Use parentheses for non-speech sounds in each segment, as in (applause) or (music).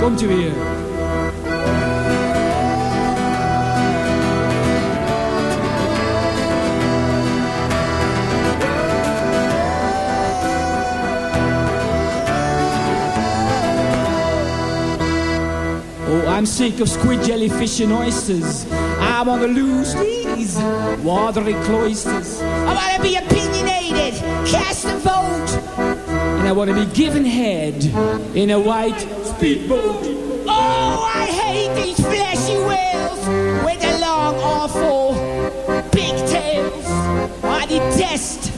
Komt u weer. Oh, I'm sick of squid, jellyfish, and oysters. I want to lose these watery cloisters. I want to be opinionated, cast a vote. And I want to be given head in a white speedboat. Oh, I hate these fleshy whales with their long, awful pigtails. I detest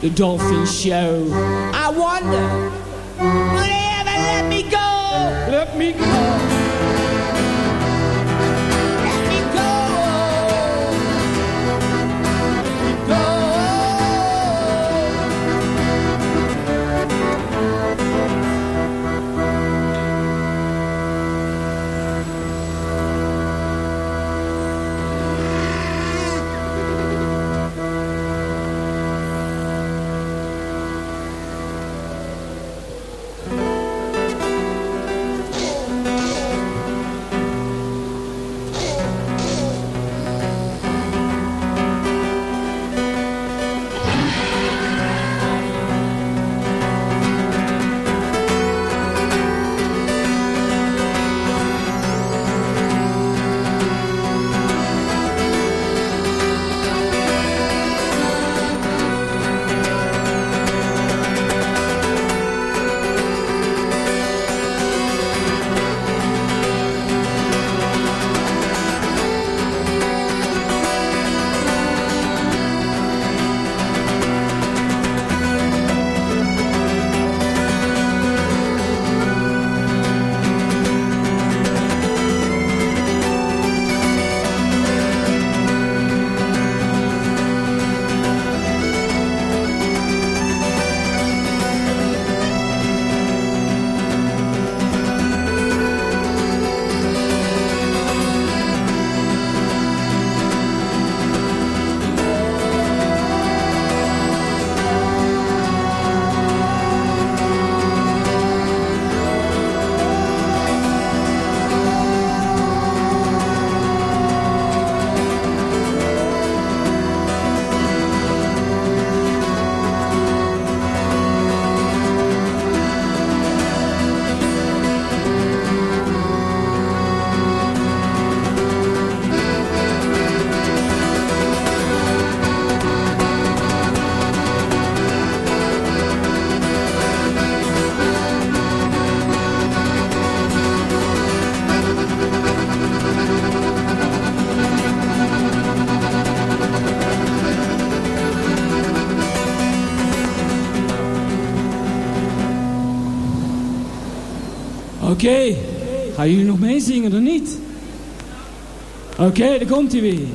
the dolphin show. I wonder, will they ever let me go? Let me go. Gaan jullie nog meezingen of niet? Oké, daar komt hij weer.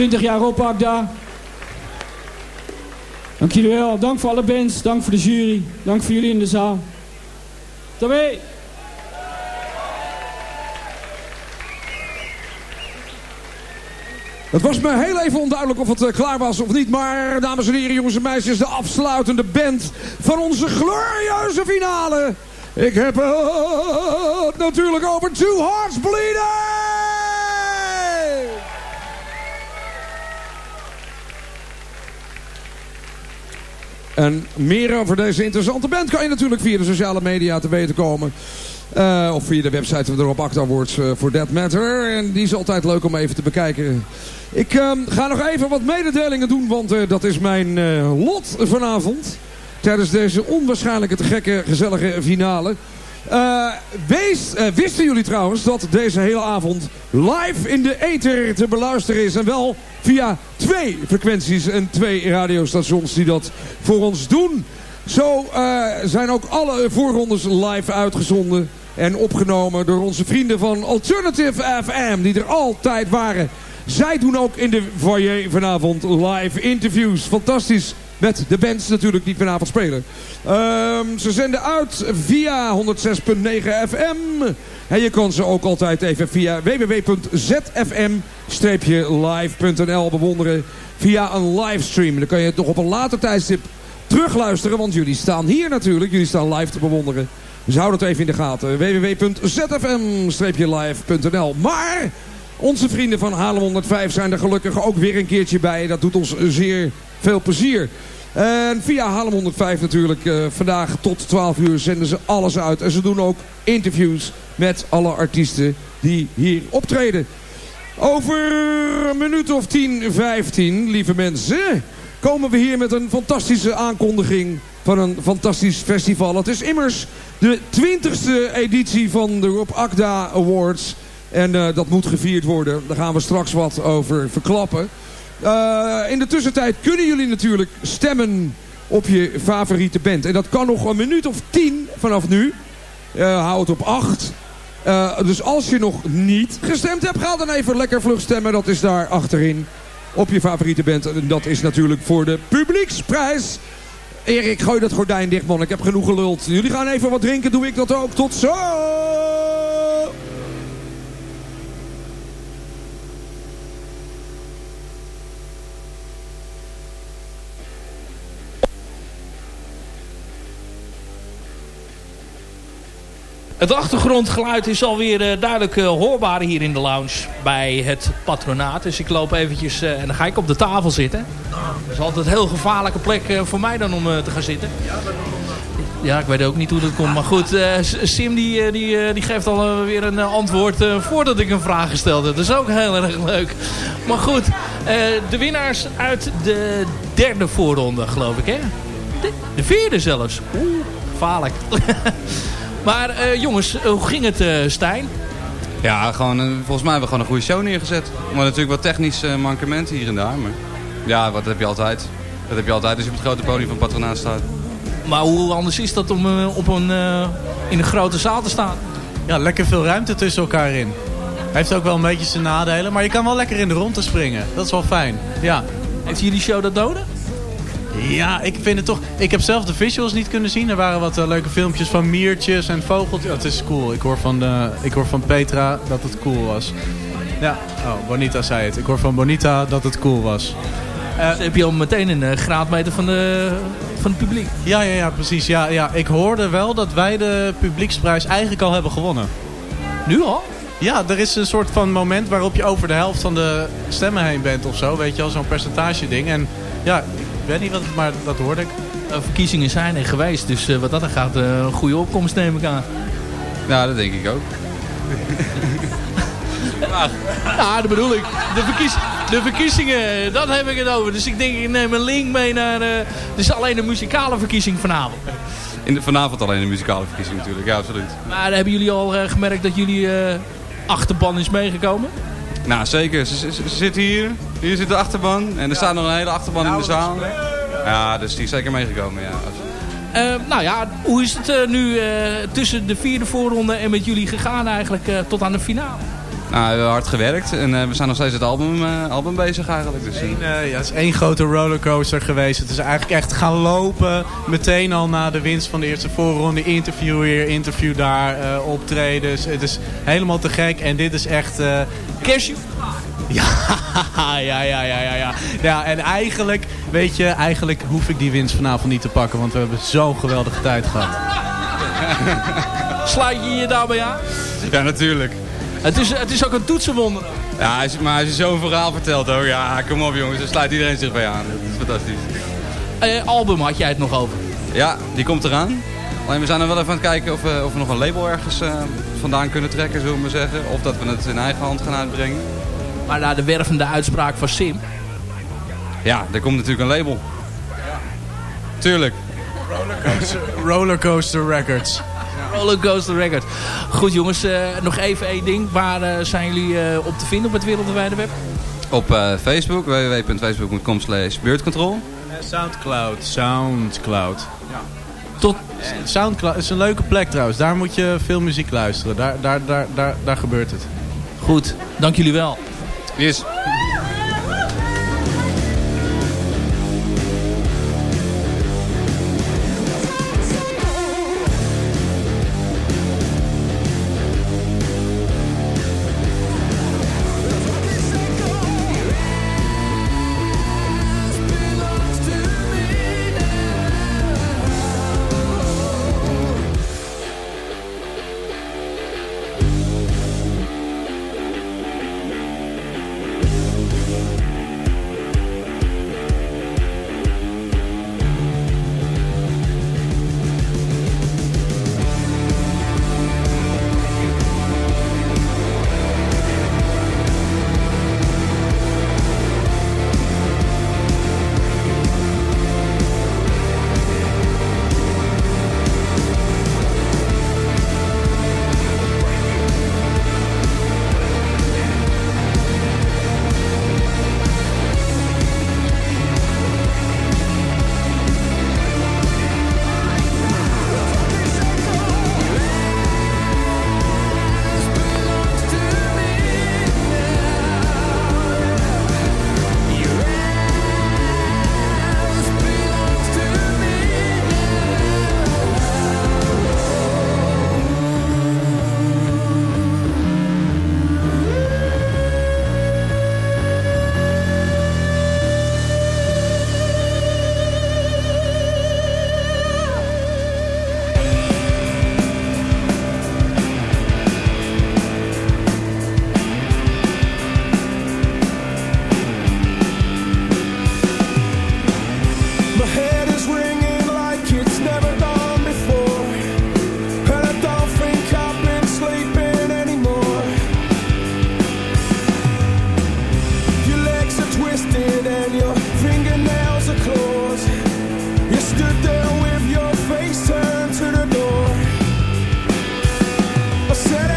20 jaar oppak daar. Dank jullie wel. Dank voor alle bands. Dank voor de jury. Dank voor jullie in de zaal. Tabé! Het was me heel even onduidelijk of het eh, klaar was of niet. Maar, dames en heren, jongens en meisjes, de afsluitende band van onze glorieuze finale. Ik heb het natuurlijk over Two Hearts Bleeding! Meer over deze interessante band kan je natuurlijk via de sociale media te weten komen. Uh, of via de website van de Rob Awards uh, for That Matter. En die is altijd leuk om even te bekijken. Ik uh, ga nog even wat mededelingen doen, want dat is mijn lot vanavond. Tijdens deze onwaarschijnlijke te gekke, gezellige finale. Wees, wisten jullie trouwens dat deze hele avond live in de ether te beluisteren is. En wel via twee frequenties en twee radiostations die dat voor ons doen. Zo zijn ook alle voorrondes live uitgezonden. En opgenomen door onze vrienden van Alternative FM. Die er altijd waren. Zij doen ook in de foyer vanavond live interviews. Fantastisch. Met de bands natuurlijk die vanavond spelen. Um, ze zenden uit via 106.9 FM. En je kan ze ook altijd even via www.zfm-live.nl bewonderen. Via een livestream. Dan kan je het nog op een later tijdstip terugluisteren. Want jullie staan hier natuurlijk. Jullie staan live te bewonderen. Dus hou dat even in de gaten. www.zfm-live.nl Maar onze vrienden van Halem 105 zijn er gelukkig ook weer een keertje bij. Dat doet ons zeer veel plezier. En via Halem 105 natuurlijk. Uh, vandaag tot 12 uur zenden ze alles uit. En ze doen ook interviews met alle artiesten die hier optreden. Over een minuut of 10, 15, lieve mensen, komen we hier met een fantastische aankondiging van een fantastisch festival. Het is immers de 20ste editie van de Rob Akda Awards. En uh, dat moet gevierd worden. Daar gaan we straks wat over verklappen. Uh, in de tussentijd kunnen jullie natuurlijk stemmen op je favoriete band. En dat kan nog een minuut of tien vanaf nu. Uh, hou het op acht. dus als je nog niet gestemd hebt, ga dan even lekker vlug stemmen. Dat is daar achterin op je favoriete band. En dat is natuurlijk voor de publieksprijs. Erik, gooi dat gordijn dicht, man. Ik heb genoeg geluld. Jullie gaan even wat drinken, doe ik dat ook. Tot zo! Het achtergrondgeluid is alweer uh, duidelijk uh, hoorbaar hier in de lounge bij het patronaat. Dus ik loop eventjes uh, en dan ga ik op de tafel zitten. Dat is altijd een heel gevaarlijke plek voor mij dan om te gaan zitten. Ja, ik weet ook niet hoe dat komt. Maar goed, Sim die, die, die geeft alweer een antwoord voordat ik een vraag gesteld heb. Dat is ook heel erg leuk. Maar goed, de winnaars uit de derde voorronde geloof ik hè? De, de vierde zelfs. Oeh, gevaarlijk. (laughs) Maar uh, jongens, hoe ging het uh, Stijn? Ja, gewoon, uh, volgens mij hebben we gewoon een goede show neergezet. Maar natuurlijk wat technisch mankementen hier en daar. Maar ja, wat heb je altijd? Dat heb je altijd als je op het grote podium van Patronaat staat. Maar hoe anders is dat om op een, in een grote zaal te staan? Ja, lekker veel ruimte tussen elkaar in. Heeft ook wel een beetje zijn nadelen. Maar je kan wel lekker in de rondte springen. Dat is wel fijn. Ja. Heeft jullie show dat nodig? Ja, ik vind het toch... Ik heb zelf de visuals niet kunnen zien. Er waren wat uh, leuke filmpjes van miertjes en vogeltjes. Het is cool. Ik hoor, van de, ik hoor van Petra dat het cool was. Ja, oh, Bonita zei het. Ik hoor van Bonita dat het cool was. Uh, heb je al meteen een graadmeter van, de, van het publiek? Ja, ja, ja, precies. Ja, ja. Ik hoorde wel dat wij de publieksprijs eigenlijk al hebben gewonnen. Nu al? Ja, er is een soort van moment waarop je over de helft van de stemmen heen bent of zo. Weet je wel, zo'n percentage ding. En ja, weet niet wat, maar dat hoorde ik. Uh, verkiezingen zijn er geweest, dus uh, wat dat er gaat, uh, een goede opkomst neem ik aan. Ja, dat denk ik ook. ja, dat bedoel ik. De, verkies, de verkiezingen, dat heb ik het over. Dus ik denk, ik neem een link mee naar... Het is alleen een muzikale verkiezing vanavond. In de, vanavond alleen een muzikale verkiezing natuurlijk, ja, absoluut. Maar hebben jullie al gemerkt dat jullie achterban is meegekomen? Nou, zeker. Ze, ze, ze zitten hier. Hier zit de achterban. En er staat nog een hele achterban in de zaal. Ja, dus die is zeker meegekomen, ja. Uh, nou ja, hoe is het uh, nu uh, tussen de vierde voorronde en met jullie gegaan eigenlijk tot aan de finale? Nou, we hebben hard gewerkt en we zijn nog steeds het album, album bezig eigenlijk. Dus, Eén, ja, het is één grote rollercoaster geweest. Het is eigenlijk echt gaan lopen. Meteen al na de winst van de eerste voorronde. Interview hier, interview daar, optredens. Het is helemaal te gek. En dit is echt... Cashew? Ja, (laughs) ja, ja, ja, ja, ja. Ja, en eigenlijk, weet je, eigenlijk hoef ik die winst vanavond niet te pakken. Want we hebben zo'n geweldige tijd gehad. Sluit je je daarbij aan? Ja, natuurlijk. Het is, het is ook een toetsenwonder. Ja, maar als je zo'n verhaal vertelt ook, ja, kom op jongens, dan sluit iedereen zich bij aan. Dat is fantastisch. Eh, album had jij het nog over. Ja, die komt eraan. Alleen we zijn er wel even aan het kijken of we, of we nog een label ergens eh, vandaan kunnen trekken, zullen we maar zeggen. Of dat we het in eigen hand gaan uitbrengen. Maar na de wervende uitspraak van Sim. Ja, er komt natuurlijk een label. Tuurlijk. Rollercoaster Records. Rollercoaster Record. Goed jongens, eh, nog even één ding. Waar eh, zijn jullie eh, op te vinden op het wereldwijde web? Op eh, Facebook, www.facebook.com slash beurtcontrol. Soundcloud. Soundcloud. Tot, Soundcloud is een leuke plek trouwens. Daar moet je veel muziek luisteren. Daar, daar, daar, daar, daar gebeurt het. goed, dank jullie wel. Yes. I said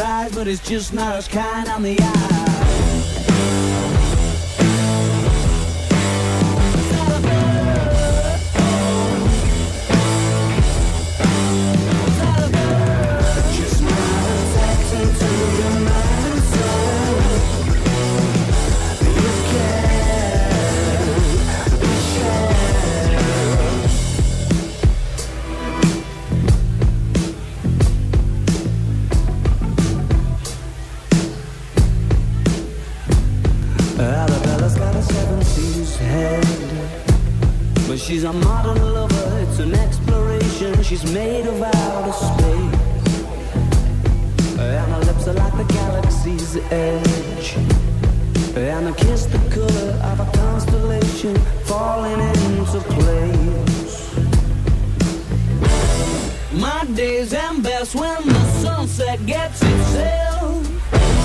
but it's just not as kind on the eye. And I kiss the color of a constellation falling into place. My days best when the sunset gets itself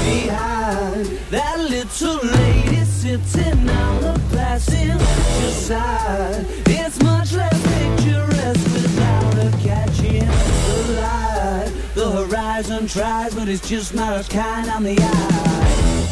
behind that little lady on the. It's much less picturesque without the light. The horizon tries, but it's just not as kind on the eye.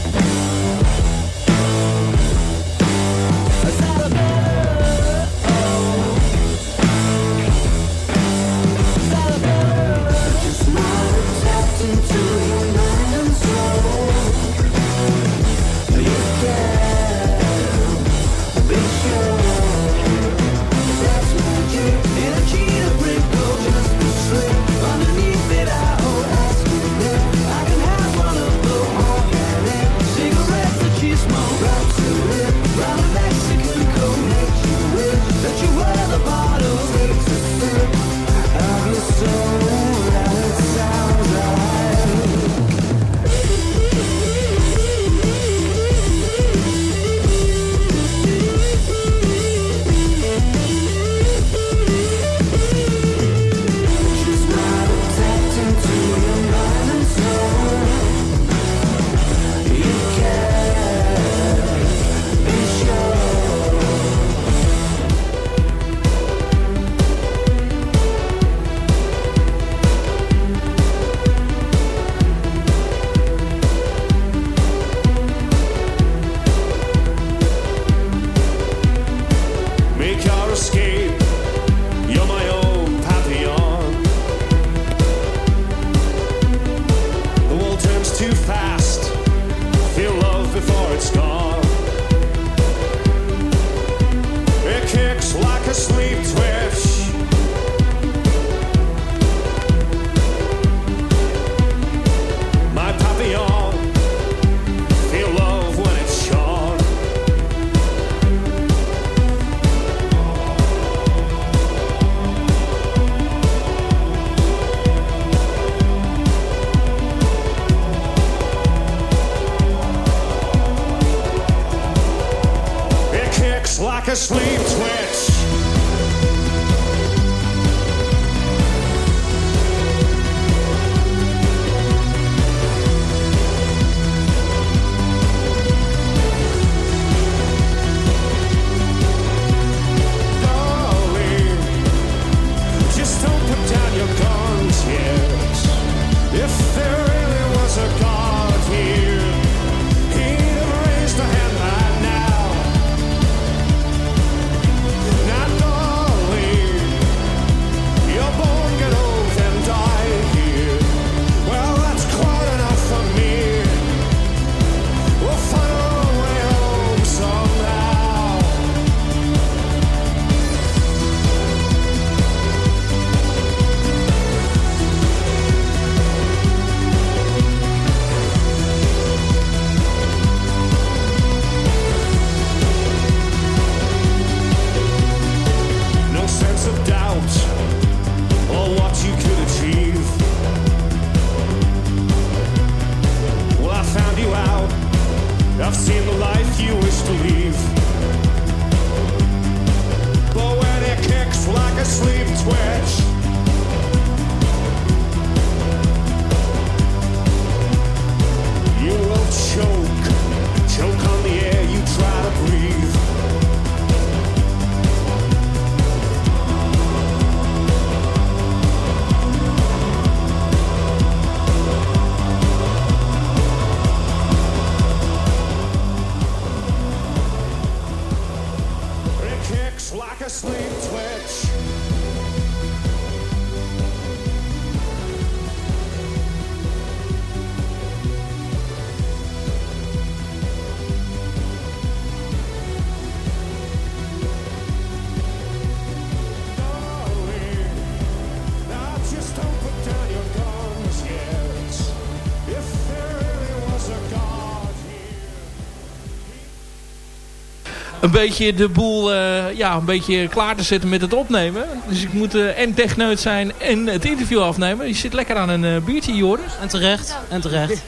Een beetje de boel eh, ja, een beetje klaar te zetten met het opnemen. Dus ik moet eh, en techneut zijn en het interview afnemen. Je zit lekker aan een eh, biertje, Joris. En terecht, en terecht.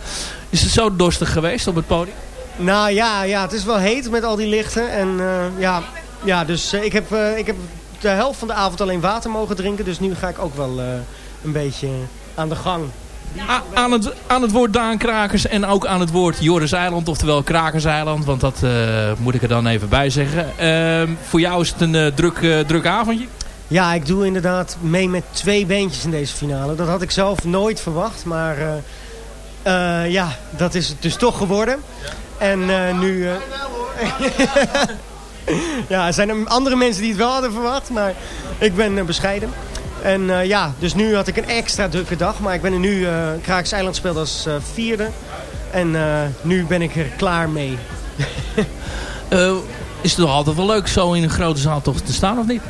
(laughs) Is het zo dorstig geweest op het podium? Nou ja, ja, het is wel heet met al die lichten. En eh, ja, ja, dus ik, heb, ik heb de helft van de avond alleen water mogen drinken. Dus nu ga ik ook wel eh, een beetje aan de gang. Aan, het, aan het woord Daan Krakers en ook aan het woord Joris Eiland, oftewel Krakerseiland. Want dat eh, moet ik er dan even bij zeggen. Ehm, voor jou is het een eh, druk, eh, druk avondje. Ja, ik doe inderdaad mee met twee beentjes in deze finale. Dat had ik zelf nooit verwacht. Maar ja, dat is het dus toch geworden. En nu... (laughs) ja, er zijn er andere mensen die het wel hadden verwacht. Maar ik ben bescheiden. En eh, ja, dus nu had ik een extra drukke dag. Maar ik ben er nu... eh Kraaks Eiland speelt als eh, vierde. En eh, nu ben ik er klaar mee. (laughs) Eh, is het toch altijd wel leuk zo in een grote zaal toch te staan of niet?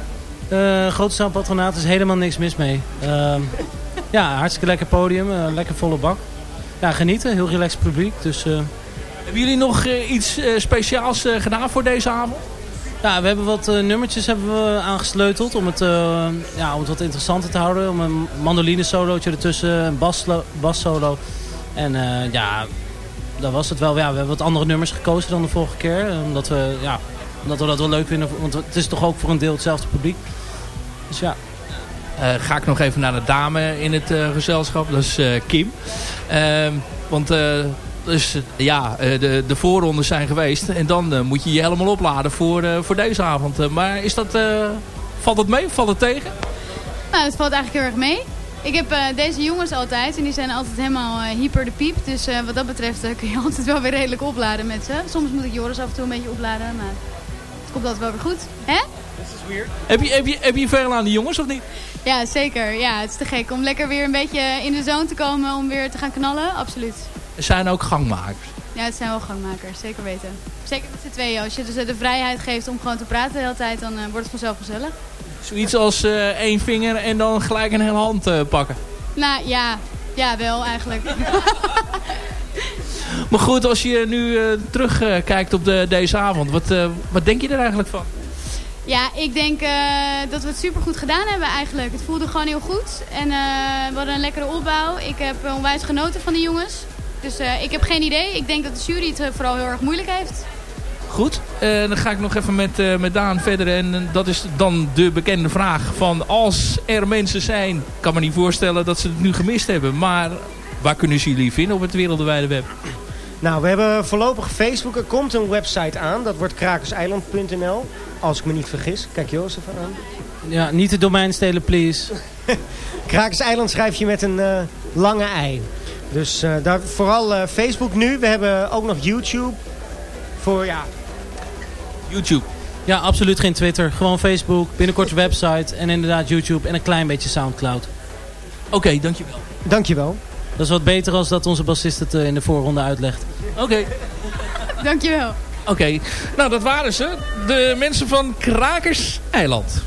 Eh grote zaal patronaat is helemaal niks mis mee. Ehm, (laughs) ja, hartstikke lekker podium, lekker volle bak. Ja, genieten, heel relaxed publiek. Dus eh, Hebben jullie nog iets eh, speciaals eh, gedaan voor deze avond? Ja, we hebben wat eh, nummertjes hebben we aangesleuteld om het, eh, ja, om het wat interessanter te houden. Om een mandoline solootje ertussen, een basslo- bassolo. En eh, ja, dat was het wel. Ja, we hebben wat andere nummers gekozen dan de vorige keer. Omdat we, ja, omdat we dat wel leuk vinden. Want het is toch ook voor een deel hetzelfde publiek. Dus ja. Ga ik nog even naar de dame in het gezelschap. Dat is Kim. Ehm, want dus, eh, ja, eh, de, de voorrondes zijn geweest. En dan eh, moet je je helemaal opladen voor, eh, voor deze avond. Eh, maar is dat, eh, valt het mee? Valt het tegen? Nou, het valt eigenlijk heel erg mee. Ik heb eh, deze jongens altijd en die zijn altijd helemaal eh, hyper de piep. Dus eh, wat dat betreft kun je (laughs) altijd wel weer redelijk opladen met ze. Soms moet ik Joris af en toe een beetje opladen, maar het komt altijd wel weer goed. Hè? Heb je, heb, je, heb je veel aan die jongens of niet? Ja, zeker. Ja, het is te gek om lekker weer een beetje in de zone te komen om weer te gaan knallen. Absoluut. Zijn ook gangmakers. Ja, het zijn wel gangmakers, zeker weten. Zeker met z'n tweeën. Als je dus de vrijheid geeft om gewoon te praten de hele tijd, dan eh, wordt het vanzelf gezellig. Zoiets als eh, één vinger en dan gelijk een hele hand eh, pakken. Nou ja, ja wel eigenlijk. (laughs) Maar goed, als je nu terugkijkt op de, deze avond. Wat, wat denk je er eigenlijk van? Ja, ik denk dat we het super goed gedaan hebben eigenlijk. Het voelde gewoon heel goed. En eh, we hadden een lekkere opbouw. Ik heb onwijs genoten van de jongens. Dus eh, ik heb geen idee. Ik denk dat de jury het eh, vooral heel erg moeilijk heeft. Goed, eh, dan ga ik nog even met, eh, met Daan verder. En dat is dan de bekende vraag van als er mensen zijn... Ik kan me niet voorstellen dat ze het nu gemist hebben. Maar waar kunnen ze jullie vinden op het wereldwijde web? Nou, we hebben voorlopig Facebook. Er komt een website aan. Dat wordt krakerseiland.nl. Als ik me niet vergis. Kijk Jozef aan. ja, niet de domein stelen, please. (laughs) Krakerseiland schrijf je met een eh, lange ei. Dus eh, daar, vooral eh, Facebook nu. We hebben ook nog YouTube. Voor ja, YouTube. Ja, absoluut geen Twitter. Gewoon Facebook, binnenkort website en inderdaad YouTube en een klein beetje Soundcloud. Oké, dankjewel. dankjewel. Dat is wat beter als dat onze bassist het eh, in de voorronde uitlegt. Oké. Dankjewel. Oké, nou dat waren ze. De mensen van Krakers Eiland.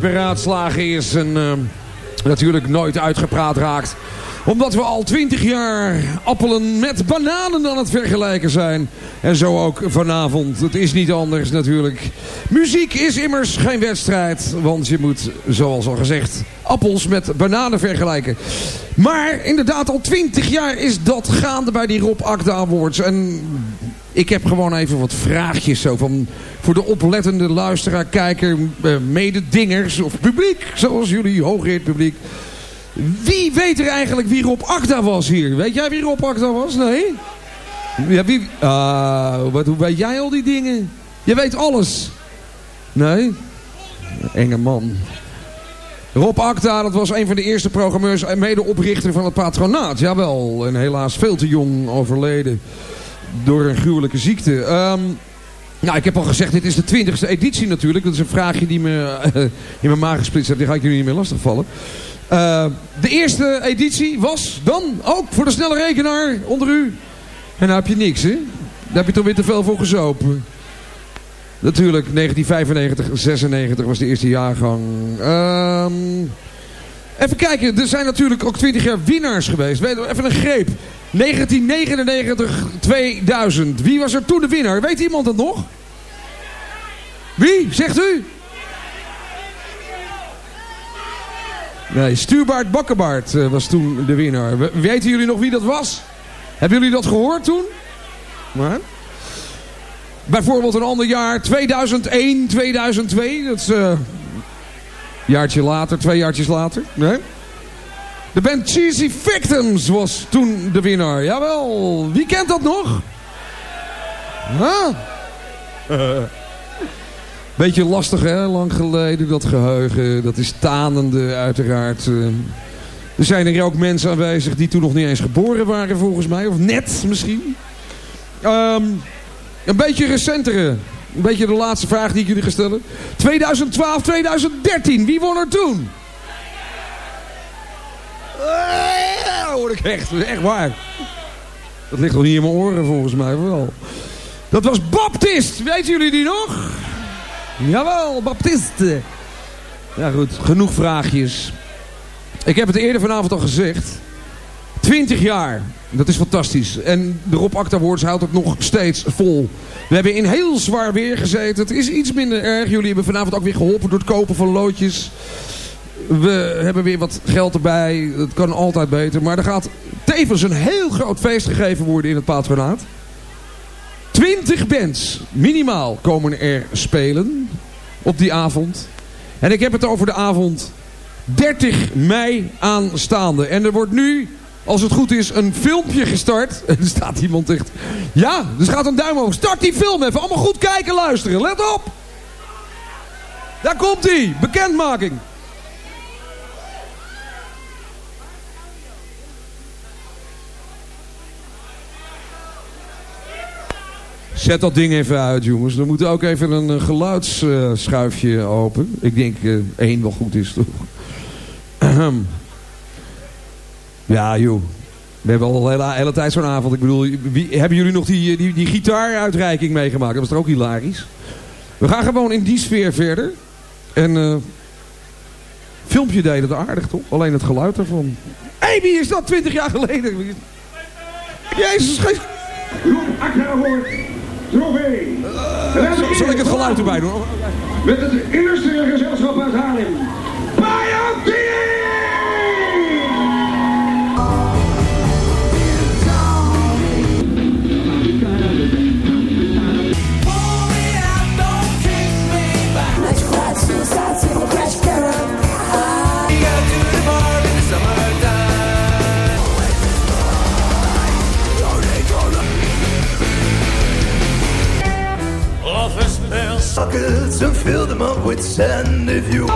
Het beraadslagen is en eh, natuurlijk nooit uitgepraat raakt. Omdat we al twintig jaar appelen met bananen aan het vergelijken zijn. En zo ook vanavond. Het is niet anders natuurlijk. Muziek is immers geen wedstrijd. Want je moet, zoals al gezegd, appels met bananen vergelijken. Maar inderdaad, al twintig jaar is dat gaande bij die Rob Akda Awards. En ik heb gewoon even wat vraagjes zo van voor de oplettende luisteraar, kijker, eh, mededingers of publiek, zoals jullie, hooggeëerd publiek. Wie weet er eigenlijk wie Rob Akda was hier? Weet jij wie Rob Akda was? Nee? Ja, wie? Ah, wat, hoe weet jij al die dingen? Je weet alles. Nee? Enge man. Rob Akda, dat was een van de eerste programmeurs en medeoprichter van het patronaat. Jawel, en helaas veel te jong overleden door een gruwelijke ziekte. Ehm, nou, ik heb al gezegd, dit is de twintigste editie natuurlijk. Dat is een vraagje die me (laughs) in mijn maag gesplitst heeft. Die ga ik jullie niet meer lastigvallen. Uh, de eerste editie was dan ook voor de snelle rekenaar onder u. En daar heb je niks, hè? Daar heb je toch weer te veel voor gezopen. Natuurlijk, 1995, 96 was de eerste jaargang. Ehm, even kijken, er zijn natuurlijk ook 20 jaar winnaars geweest. Even een greep. 1999, 2000. Wie was er toen de winnaar? Weet iemand dat nog? Wie? Zegt u? Nee, Stuurbaard Bakkenbaard eh, was toen de winnaar. We- Weten jullie nog wie dat was? Hebben jullie dat gehoord toen? Maar? Bijvoorbeeld een ander jaar, 2001, 2002. Dat is eh, een jaartje later, twee jaartjes later. Nee? De band Cheesy Victims was toen de winnaar. Jawel, wie kent dat nog? Huh? (laughs) Beetje lastig hè, lang geleden, dat geheugen. Dat is tanende uiteraard. eh. Er zijn er ook mensen aanwezig die toen nog niet eens geboren waren volgens mij. Of net misschien. Ehm, een beetje recentere. Een beetje de laatste vraag die ik jullie ga stellen. 2012, 2013. Wie won er toen? Hoor ik echt. Echt waar. Dat ligt nog niet in mijn oren volgens mij wel. Dat was Baptist. Weten jullie die nog? Jawel, Baptist. Ja goed, genoeg vraagjes. Ik heb het eerder vanavond al gezegd. 20 jaar. Dat is fantastisch. En de Rob Acta Awards houdt het nog steeds vol. We hebben in heel zwaar weer gezeten. Het is iets minder erg. Jullie hebben vanavond ook weer geholpen door het kopen van loodjes. We hebben weer wat geld erbij. Het kan altijd beter. Maar er gaat tevens een heel groot feest gegeven worden in het patronaat. 20 bands minimaal komen er spelen op die avond. En ik heb het over de avond 30 mei aanstaande. En er wordt nu, als het goed is, een filmpje gestart. En (laughs) er staat iemand echt... Ja, dus gaat een duim omhoog. Start die film even. Allemaal goed kijken, luisteren. Let op. Daar komt hij. Bekendmaking. Zet dat ding even uit, jongens. Er moet ook even een eh, geluidsschuifje open. Ik denk eh, één wel goed is, toch? (clears throat) Ja, joh. We hebben al de hele, tijd zo'n avond. Ik bedoel, wie, hebben jullie nog die, die, die gitaaruitreiking meegemaakt? Dat was toch ook hilarisch? We gaan gewoon in die sfeer verder. En eh filmpje deed het aardig, toch? Alleen het geluid ervan. Hé, hey, wie is dat 20 jaar geleden? Jezus, geef... Trofee. Zal- Zal ik het geluid erbij doen? Met het illustre gezelschap uit Haarlem. Buckets and fill them up with sand. If you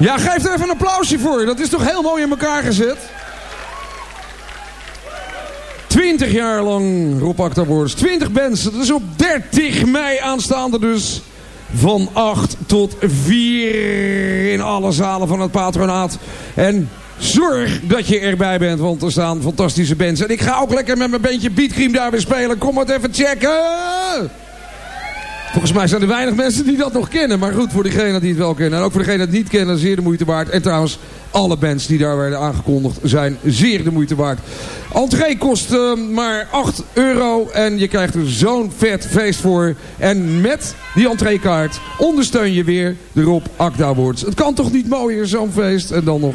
Ja, geef er even een applausje voor. Dat is toch heel mooi in elkaar gezet. 20 jaar lang Rob Awards. 20 bands. Dat is op 30 mei aanstaande dus. Van 8 tot 4 in alle zalen van het patronaat. En zorg dat je erbij bent, want er staan fantastische bands. En ik ga ook lekker met mijn bandje Beatcream daar weer spelen. Kom maar even checken! Volgens mij zijn er weinig mensen die dat nog kennen. Maar goed, voor diegenen die het wel kennen. En ook voor degenen die het niet kennen, zeer de moeite waard. En trouwens, alle bands die daar werden aangekondigd zijn zeer de moeite waard. Entree kost eh, maar 8 euro. En je krijgt er zo'n vet feest voor. En met die entreekaart ondersteun je weer de Rob Akda Awards. Het kan toch niet mooier, zo'n feest. En dan nog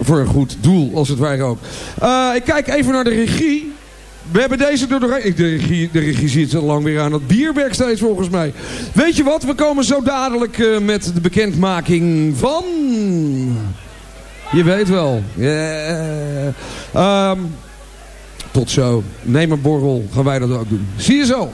voor een goed doel, als het ware ook. Eh, ik kijk even naar de regie. We hebben deze door de, ik- de regie. De regie zit zo lang weer aan het steeds volgens mij. Weet je wat? We komen zo dadelijk eh, met de bekendmaking van... Je weet wel. Yeah. Ehm, tot zo. Neem een borrel. Gaan wij dat ook doen. Zie je zo.